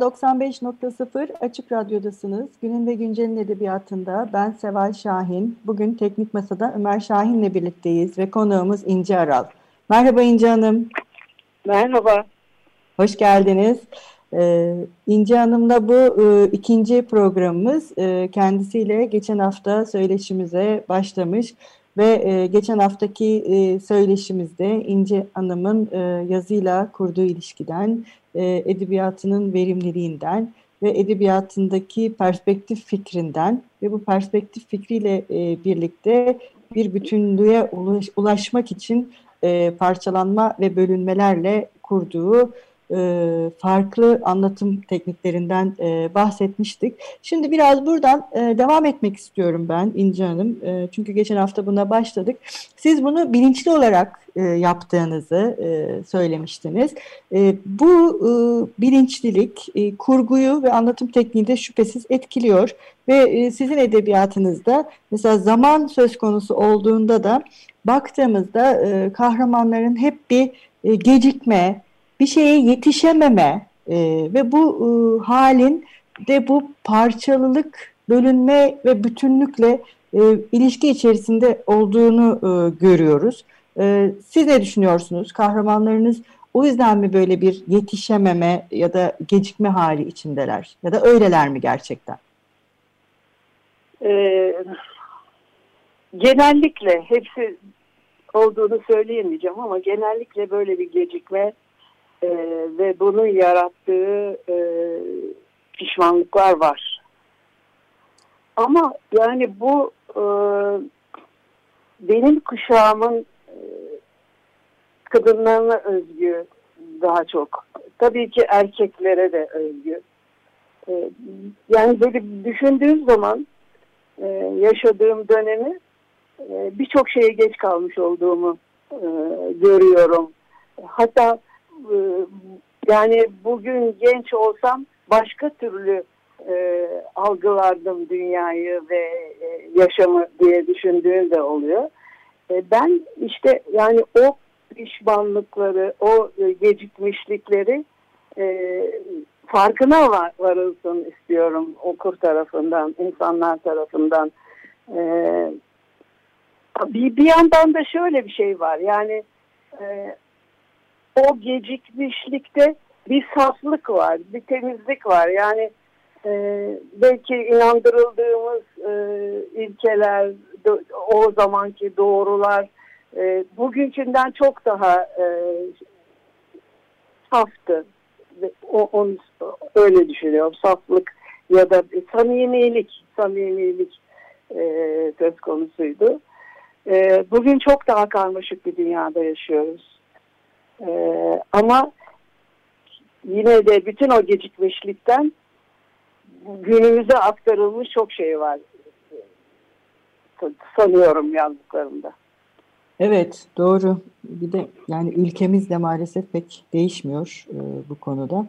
95.0 Açık Radyo'dasınız. Günün ve Güncel'in edebiyatında ben Seval Şahin. Bugün Teknik Masa'da Ömer Şahin'le birlikteyiz ve konuğumuz İnce Aral. Merhaba İnce Hanım. Merhaba. Hoş geldiniz. Ee, İnce Hanım'la bu e, ikinci programımız. E, kendisiyle geçen hafta söyleşimize başlamış ve e, geçen haftaki e, söyleşimizde İnce Hanım'ın e, yazıyla kurduğu ilişkiden, e, edebiyatının verimliliğinden ve edebiyatındaki perspektif fikrinden ve bu perspektif fikriyle e, birlikte bir bütünlüğe ulaş, ulaşmak için e, parçalanma ve bölünmelerle kurduğu e, farklı anlatım tekniklerinden e, bahsetmiştik. Şimdi biraz buradan e, devam etmek istiyorum ben İnce Hanım. Çünkü geçen hafta buna başladık. Siz bunu bilinçli olarak yaptığınızı söylemiştiniz. Bu bilinçlilik kurguyu ve anlatım tekniğini de şüphesiz etkiliyor. Ve sizin edebiyatınızda mesela zaman söz konusu olduğunda da baktığımızda kahramanların hep bir gecikme, bir şeye yetişememe e, ve bu e, halin de bu parçalılık, bölünme ve bütünlükle e, ilişki içerisinde olduğunu e, görüyoruz. E, siz ne düşünüyorsunuz? Kahramanlarınız o yüzden mi böyle bir yetişememe ya da gecikme hali içindeler? Ya da öyleler mi gerçekten? Ee, genellikle hepsi olduğunu söyleyemeyeceğim ama genellikle böyle bir gecikme e, ve bunun yarattığı e, pişmanlıklar var. Ama yani bu e, benim kuşağımın e, kadınlarına özgü daha çok. Tabii ki erkeklere de özgü. E, yani böyle düşündüğüm zaman e, yaşadığım dönemi e, birçok şeye geç kalmış olduğumu e, görüyorum. Hatta yani bugün genç olsam başka türlü e, algılardım dünyayı ve e, yaşamı diye düşündüğüm de oluyor. E, ben işte yani o pişmanlıkları, o e, gecikmişlikleri e, farkına var, varılsın istiyorum okur tarafından, insanlar tarafından. E, bir, bir yandan da şöyle bir şey var yani e, o gecikmişlikte bir saflık var, bir temizlik var. Yani e, belki inandırıldığımız e, ilkeler, o zamanki doğrular e, bugünkünden çok daha e, saftı. O, onu öyle düşünüyorum. Saflık ya da samimilik, samimilik e, söz konusuydu. E, bugün çok daha karmaşık bir dünyada yaşıyoruz ee, ama yine de bütün o gecikmişlikten günümüze aktarılmış çok şey var sanıyorum yazdıklarımda. Evet doğru. Bir de yani ülkemiz de maalesef pek değişmiyor e, bu konuda.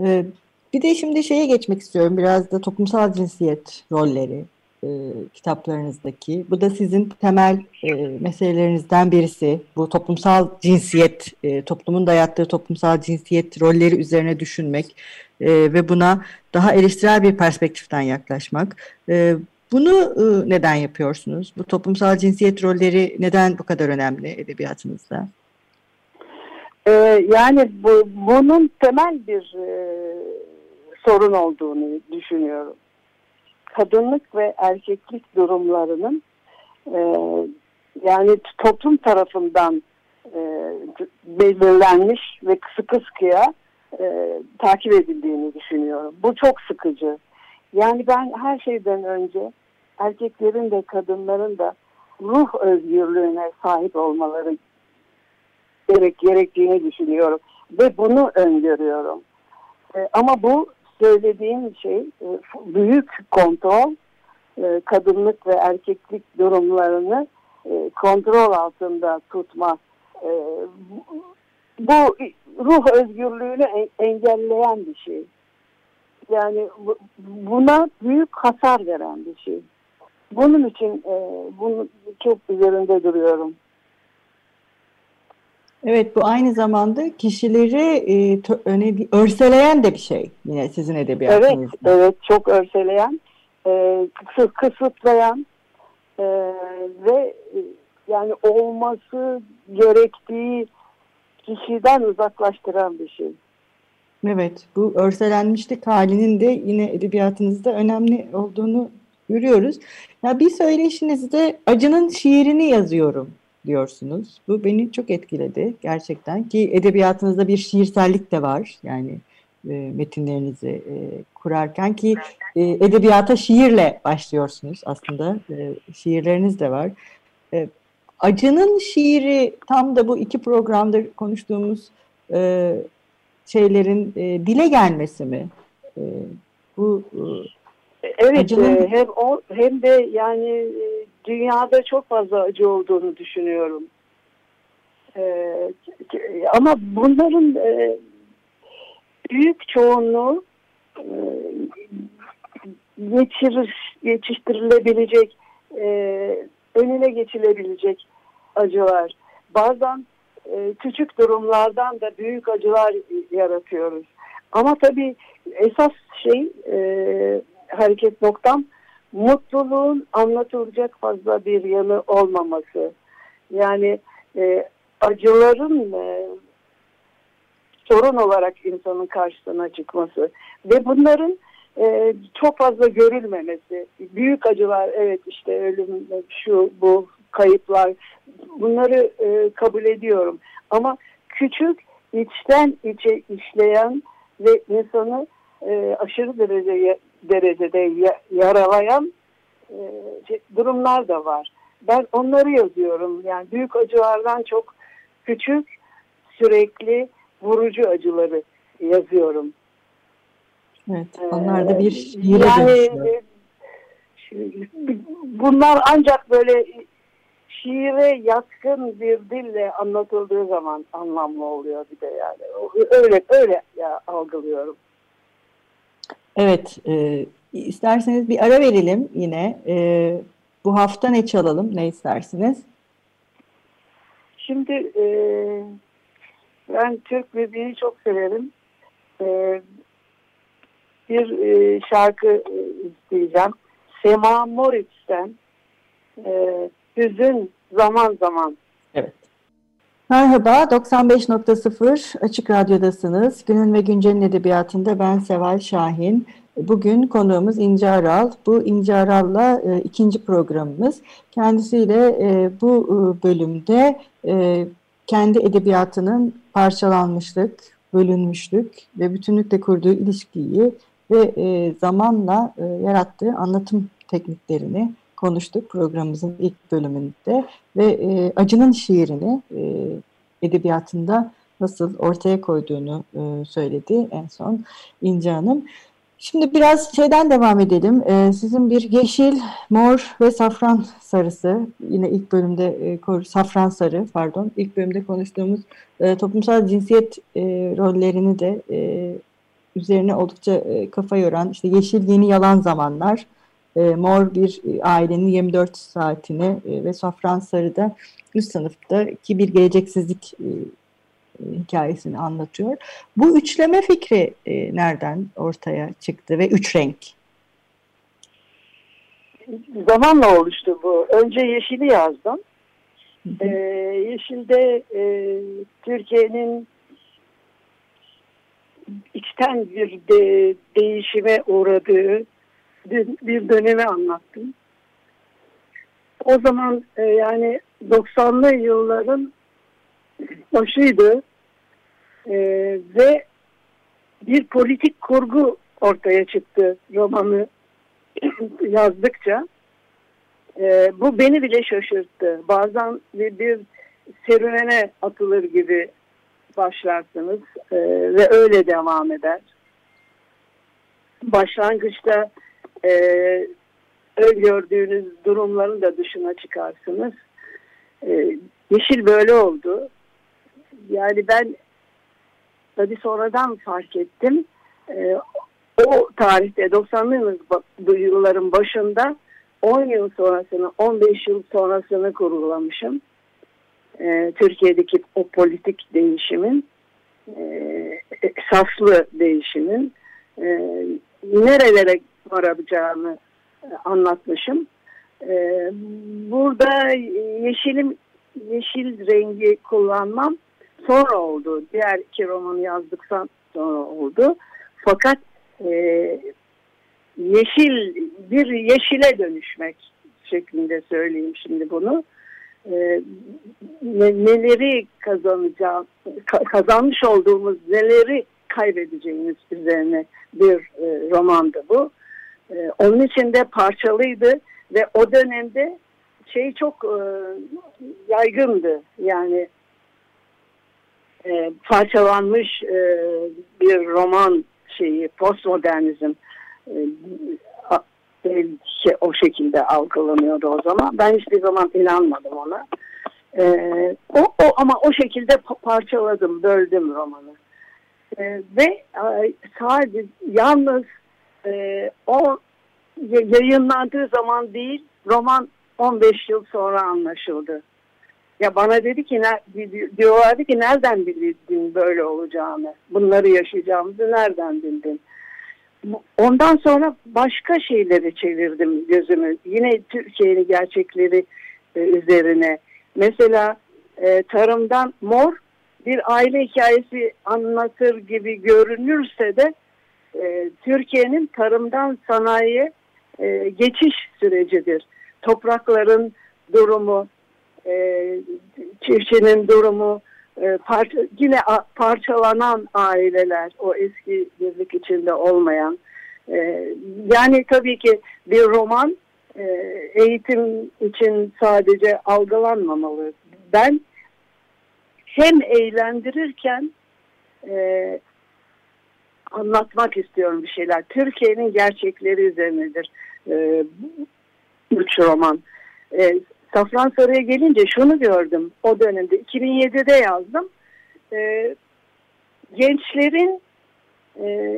E, bir de şimdi şeye geçmek istiyorum biraz da toplumsal cinsiyet rolleri e, kitaplarınızdaki. Bu da sizin temel e, meselelerinizden birisi. Bu toplumsal cinsiyet, e, toplumun dayattığı toplumsal cinsiyet rolleri üzerine düşünmek e, ve buna daha eleştirel bir perspektiften yaklaşmak. E, bunu e, neden yapıyorsunuz? Bu toplumsal cinsiyet rolleri neden bu kadar önemli edebiyatınızda? Ee, yani bu, bunun temel bir e, sorun olduğunu düşünüyorum kadınlık ve erkeklik durumlarının e, yani toplum tarafından e, belirlenmiş ve sıkı sıkıya e, takip edildiğini düşünüyorum. Bu çok sıkıcı. Yani ben her şeyden önce erkeklerin de kadınların da ruh özgürlüğüne sahip olmaları gerek gerektiğini düşünüyorum ve bunu öngörüyorum. E, ama bu söylediğim şey e, büyük kontrol, e, kadınlık ve erkeklik durumlarını e, kontrol altında tutma. Bu ruh özgürlüğünü engelleyen bir şey. Yani buna büyük hasar veren bir şey. Bunun için bunu çok üzerinde duruyorum. Evet bu aynı zamanda kişileri e, öne, örseleyen de bir şey yine sizin edebiyatınızda. Evet, evet çok örseleyen, e, kısıtlayan e, ve e, yani olması gerektiği kişiden uzaklaştıran bir şey. Evet, bu örselenmişlik halinin de yine edebiyatınızda önemli olduğunu görüyoruz. Ya bir söyleşinizde acının şiirini yazıyorum diyorsunuz. Bu beni çok etkiledi gerçekten ki edebiyatınızda bir şiirsellik de var. Yani e, metinlerinizi e, kurarken ki e, edebiyata şiirle başlıyorsunuz aslında. E, şiirleriniz de var. E, acının şiiri tam da bu iki programdır konuştuğumuz e, şeylerin e, dile gelmesi mi? E, bu e, Evet, acının... E, hem o hem de yani e, dünyada çok fazla acı olduğunu düşünüyorum. Ee, ama bunların e, büyük çoğunluğu e, geçirir, geçiştirilebilecek, e, önüne geçilebilecek acılar. Bazen e, küçük durumlardan da büyük acılar yaratıyoruz. Ama tabii esas şey e, hareket noktam mutluluğun anlatılacak fazla bir yanı olmaması. Yani e, acıların e, sorun olarak insanın karşısına çıkması ve bunların e, çok fazla görülmemesi. Büyük acılar evet işte ölüm, şu bu kayıplar bunları e, kabul ediyorum. Ama küçük içten içe işleyen ve insanı e, aşırı derece derecede yaralayan e, şey, durumlar da var. Ben onları yazıyorum. Yani büyük acılardan çok küçük, sürekli vurucu acıları yazıyorum. Evet, onlar da bir şiire yani, e, bunlar ancak böyle şiire yatkın bir dille anlatıldığı zaman anlamlı oluyor bir de yani. Öyle öyle ya, algılıyorum. Evet, e, isterseniz bir ara verelim yine. E, bu hafta ne çalalım, ne istersiniz? Şimdi e, ben Türk müziğini çok severim. E, bir e, şarkı e, isteyeceğim. Sema Moritz'ten e, Hüzün Zaman Zaman. Evet. Merhaba, 95.0 Açık Radyo'dasınız. Günün ve Güncel'in edebiyatında ben Seval Şahin. Bugün konuğumuz İnce Aral. Bu İnce Aral'la e, ikinci programımız. Kendisiyle e, bu e, bölümde e, kendi edebiyatının parçalanmışlık, bölünmüşlük ve bütünlükle kurduğu ilişkiyi ve e, zamanla e, yarattığı anlatım tekniklerini konuştuk programımızın ilk bölümünde ve e, acının şiirini e, edebiyatında nasıl ortaya koyduğunu e, söyledi en son İnce Hanım. Şimdi biraz şeyden devam edelim. Ee, sizin bir yeşil, mor ve safran sarısı, yine ilk bölümde e, safran sarı, pardon, ilk bölümde konuştuğumuz e, toplumsal cinsiyet e, rollerini de e, üzerine oldukça e, kafa yoran, işte yeşil yeni yalan zamanlar, e, mor bir e, ailenin 24 saatini e, ve safran sarı da üst sınıftaki bir geleceksizlik e, hikayesini anlatıyor. Bu üçleme fikri e, nereden ortaya çıktı ve üç renk? Zamanla oluştu bu. Önce Yeşil'i yazdım. Ee, Yeşil'de e, Türkiye'nin içten bir de, değişime uğradığı bir dönemi anlattım. O zaman e, yani 90'lı yılların başıydı e, ve bir politik kurgu ortaya çıktı romanı yazdıkça. E, bu beni bile şaşırttı. Bazen bir, bir serüvene atılır gibi başlarsınız e, ve öyle devam eder. Başlangıçta e, gördüğünüz durumların da dışına çıkarsınız. E, yeşil böyle oldu. Yani ben tabii sonradan fark ettim. E, o tarihte 90'lı yılların başında 10 yıl sonrasını, 15 yıl sonrasını kurgulamışım. E, Türkiye'deki o politik değişimin, e, saflı değişimin e, nerelere varabileceğini e, anlatmışım. E, burada yeşilim, yeşil rengi kullanmam sonra oldu. Diğer iki romanı yazdıktan sonra oldu. Fakat e, yeşil bir yeşile dönüşmek şeklinde söyleyeyim şimdi bunu. Neleri kazanacağım, kazanmış olduğumuz neleri kaybedeceğimiz üzerine bir e, romandı bu. E, onun için de parçalıydı ve o dönemde şey çok e, yaygındı. Yani e, parçalanmış e, bir roman şeyi, postmodernizm e, belki o şekilde algılanıyordu o zaman. Ben hiçbir zaman inanmadım ona. E, o, o ama o şekilde parçaladım, böldüm romanı. E, ve e, sadece yalnız e, o yayınlandığı zaman değil, roman 15 yıl sonra anlaşıldı. Ya bana dedi ki diyorlardı ki nereden bildin böyle olacağını, bunları yaşayacağımızı nereden bildin? Ondan sonra başka şeyleri çevirdim gözümü. Yine Türkiye'nin gerçekleri e, üzerine. Mesela e, tarımdan mor bir aile hikayesi anlatır gibi görünürse de e, Türkiye'nin tarımdan sanayiye e, geçiş sürecidir. Toprakların durumu, e, çiftçinin durumu, e, parça, yine a, parçalanan aileler, o eski birlik içinde olmayan. E, yani tabii ki bir roman e, eğitim için sadece algılanmamalı. Ben hem eğlendirirken e, anlatmak istiyorum bir şeyler. Türkiye'nin gerçekleri üzerinedir e, üç roman. E, Safran Sarı'ya gelince şunu gördüm o dönemde. 2007'de yazdım. E, gençlerin e,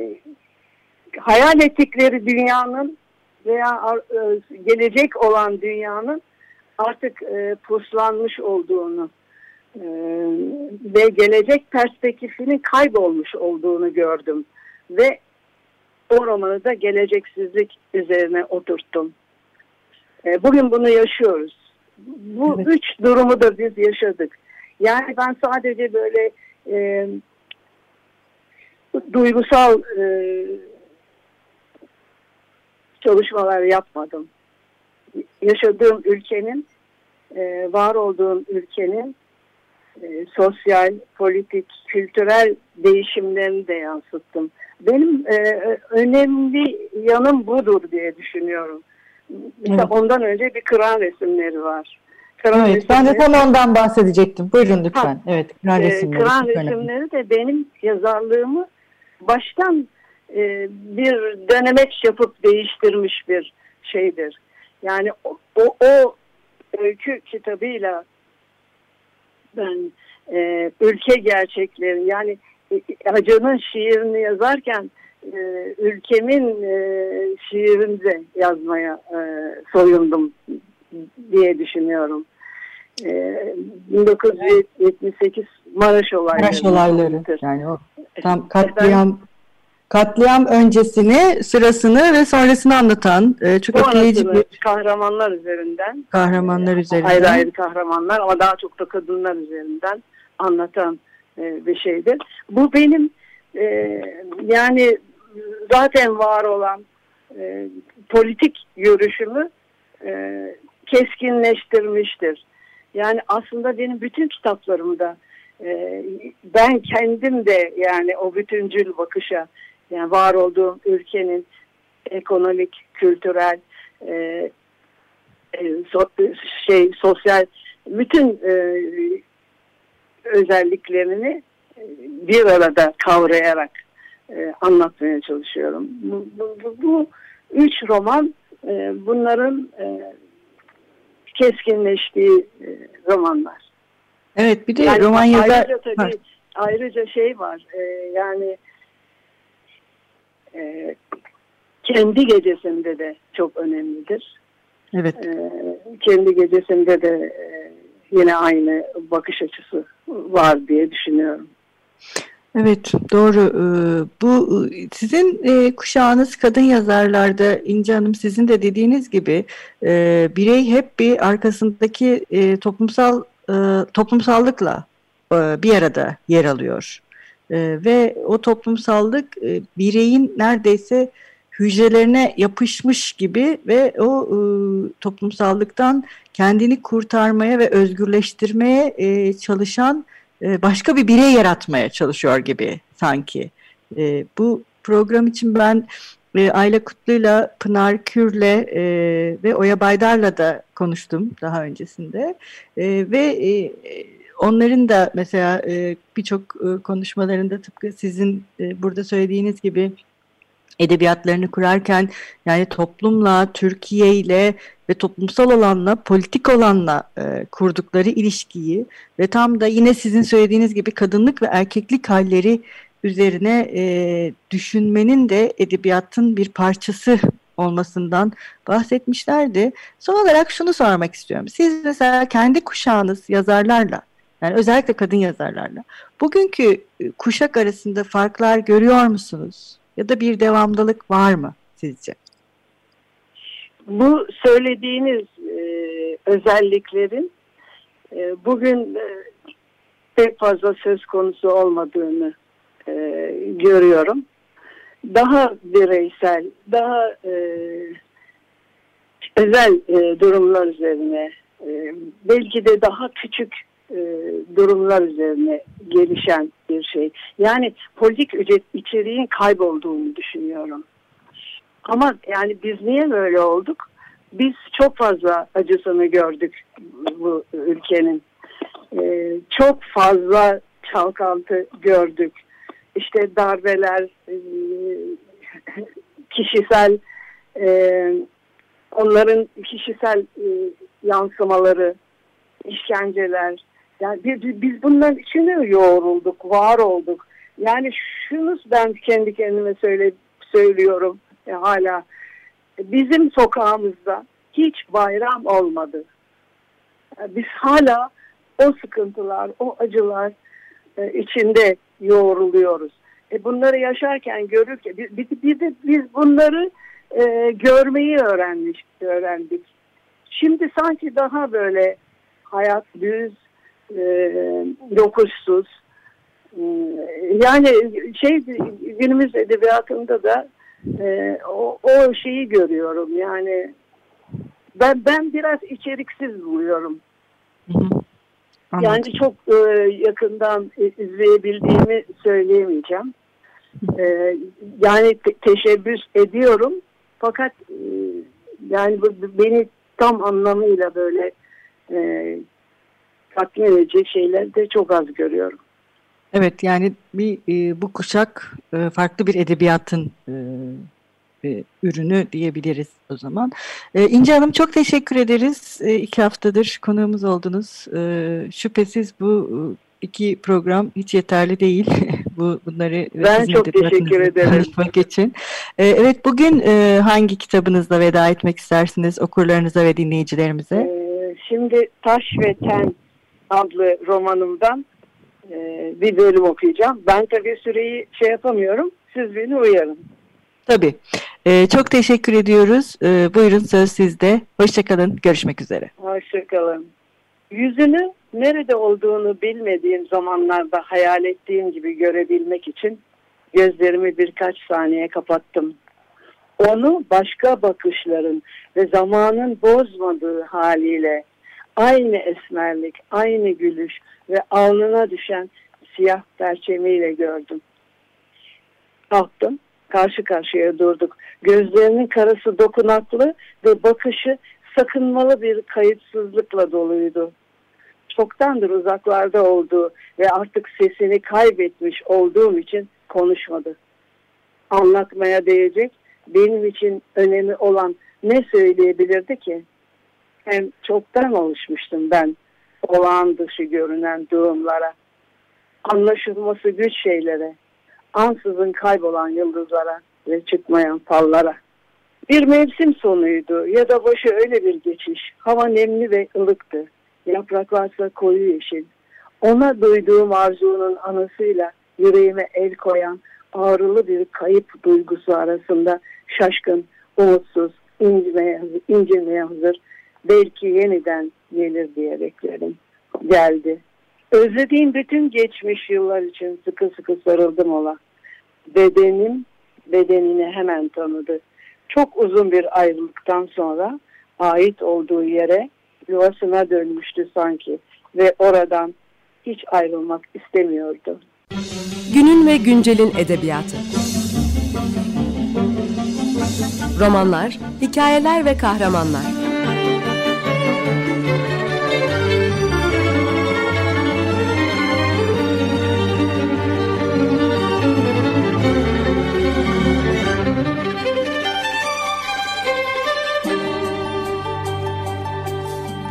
hayal ettikleri dünyanın veya e, gelecek olan dünyanın artık e, puslanmış olduğunu e, ve gelecek perspektifinin kaybolmuş olduğunu gördüm. Ve o romanı da geleceksizlik üzerine oturttum. E, bugün bunu yaşıyoruz. Bu evet. üç durumu da biz yaşadık. Yani ben sadece böyle e, duygusal e, çalışmalar yapmadım. Yaşadığım ülkenin, e, var olduğum ülkenin e, sosyal, politik, kültürel değişimlerini de yansıttım. Benim e, önemli yanım budur diye düşünüyorum. Mesela evet. ondan önce bir kıran resimleri var. Kıran evet, resimleri, ben de tam ondan bahsedecektim. Buyurun lütfen. Ha, evet, kıran e, resimleri. Kıran resimleri de benim yazarlığımı baştan e, bir denemeç yapıp değiştirmiş bir şeydir. Yani o, o, o öykü kitabıyla ben e, ülke gerçekleri yani e, Hacı'nın şiirini yazarken e, ülkemin e, şiirinde yazmaya e, soyundum diye düşünüyorum. E, 1978 Maraş olayları. Maraş olayları. Yani o tam katliam katliam öncesini, sırasını ve sonrasını anlatan e, çok etkileyici bir kahramanlar üzerinden. Kahramanlar e, üzerinden. Ayrı ayrı kahramanlar ama daha çok da kadınlar üzerinden anlatan e, bir şeydir. Bu benim e, yani zaten var olan e, politik görüşümü e, keskinleştirmiştir. Yani aslında benim bütün kitaplarımda e, ben kendim de yani o bütüncül bakışa yani var olduğum ülkenin ekonomik, kültürel, e, e, so, şey sosyal bütün e, özelliklerini e, bir arada kavrayarak e, anlatmaya çalışıyorum. Bu, bu, bu, bu üç roman e, bunların e, keskinleştiği e, romanlar. Evet bir de yani roman yazar... Ayrıca, tabii, ayrıca şey var e, yani e, kendi gecesinde de çok önemlidir. Evet. E, kendi gecesinde de e, yine aynı bakış açısı var diye düşünüyorum. Evet doğru. Ee, bu sizin e, kuşağınız kadın yazarlarda İnce Hanım sizin de dediğiniz gibi e, birey hep bir arkasındaki e, toplumsal toplumsallıkla bir arada yer alıyor. Ve o toplumsallık bireyin neredeyse hücrelerine yapışmış gibi ve o toplumsallıktan kendini kurtarmaya ve özgürleştirmeye çalışan e, başka bir birey yaratmaya çalışıyor gibi sanki. E, bu program için ben e, Ayla Kutlu'yla, Pınar Kür'le e, ve Oya Baydar'la da konuştum daha öncesinde. E, ve e, onların da mesela e, birçok e, konuşmalarında tıpkı sizin e, burada söylediğiniz gibi edebiyatlarını kurarken yani toplumla, Türkiye ile ve toplumsal olanla, politik olanla e, kurdukları ilişkiyi ve tam da yine sizin söylediğiniz gibi kadınlık ve erkeklik halleri üzerine e, düşünmenin de edebiyatın bir parçası olmasından bahsetmişlerdi. Son olarak şunu sormak istiyorum. Siz mesela kendi kuşağınız yazarlarla, yani özellikle kadın yazarlarla, bugünkü e, kuşak arasında farklar görüyor musunuz? Ya da bir devamlılık var mı sizce? Bu söylediğiniz e, özelliklerin e, bugün e, pek fazla söz konusu olmadığını e, görüyorum. Daha bireysel, daha e, özel e, durumlar üzerine, e, belki de daha küçük e, durumlar üzerine gelişen bir şey. Yani politik içeriğin kaybolduğunu düşünüyorum. Ama yani biz niye böyle olduk? Biz çok fazla acısını gördük bu ülkenin. Ee, çok fazla çalkantı gördük. İşte darbeler, e, kişisel e, onların kişisel e, yansımaları, işkenceler. Yani biz, biz bunların içine yoğrulduk, var olduk. Yani şunu ben kendi kendime söyle, söylüyorum e, hala bizim sokağımızda hiç bayram olmadı. E, biz hala o sıkıntılar, o acılar e, içinde yoğruluyoruz. E bunları yaşarken görürken bir, bir, bir biz bunları e, görmeyi öğrenmiş, öğrendik. Şimdi sanki daha böyle hayat düz, e, yokuşsuz. E, yani şey günümüz edebiyatında da e, o, o şeyi görüyorum yani ben ben biraz içeriksiz buluyorum. Yani çok e, yakından izleyebildiğimi söyleyemeyeceğim. E, yani te teşebbüs ediyorum fakat e, yani bu, beni tam anlamıyla böyle e, tatmin edecek şeyler de çok az görüyorum. Evet yani bir e, bu kuşak e, farklı bir edebiyatın e, e, ürünü diyebiliriz o zaman. E, İnce Hanım çok teşekkür ederiz. E, iki haftadır konuğumuz oldunuz. E, şüphesiz bu e, iki program hiç yeterli değil. bu bunları ben çok teşekkür ederim. için. E, evet bugün e, hangi kitabınızla veda etmek istersiniz okurlarınıza ve dinleyicilerimize? E, şimdi Taş ve Ten adlı romanımdan e, bir bölüm okuyacağım. Ben tabii süreyi şey yapamıyorum. Siz beni uyarın. Tabii. Ee, çok teşekkür ediyoruz. Ee, buyurun söz sizde. Hoşçakalın. Görüşmek üzere. Hoşçakalın. Yüzünü nerede olduğunu bilmediğim zamanlarda hayal ettiğim gibi görebilmek için gözlerimi birkaç saniye kapattım. Onu başka bakışların ve zamanın bozmadığı haliyle aynı esmerlik, aynı gülüş ve alnına düşen siyah perçemiyle gördüm. Kalktım, karşı karşıya durduk. Gözlerinin karası dokunaklı ve bakışı sakınmalı bir kayıtsızlıkla doluydu. Çoktandır uzaklarda olduğu ve artık sesini kaybetmiş olduğum için konuşmadı. Anlatmaya değecek benim için önemi olan ne söyleyebilirdi ki? Hem çoktan alışmıştım ben olağan dışı görünen durumlara, anlaşılması güç şeylere, ansızın kaybolan yıldızlara ve çıkmayan fallara. Bir mevsim sonuydu ya da başı öyle bir geçiş. Hava nemli ve ılıktı. Yapraklarsa koyu yeşil. Ona duyduğum arzunun anısıyla yüreğime el koyan ağrılı bir kayıp duygusu arasında şaşkın, umutsuz, incimeye, incinmeye hazır. Belki yeniden gelir diye bekledim. Geldi. Özlediğim bütün geçmiş yıllar için sıkı sıkı sarıldım ola. Bedenim bedenini hemen tanıdı. Çok uzun bir ayrılıktan sonra ait olduğu yere yuvasına dönmüştü sanki ve oradan hiç ayrılmak istemiyordu. Günün ve güncelin edebiyatı. Romanlar, hikayeler ve kahramanlar.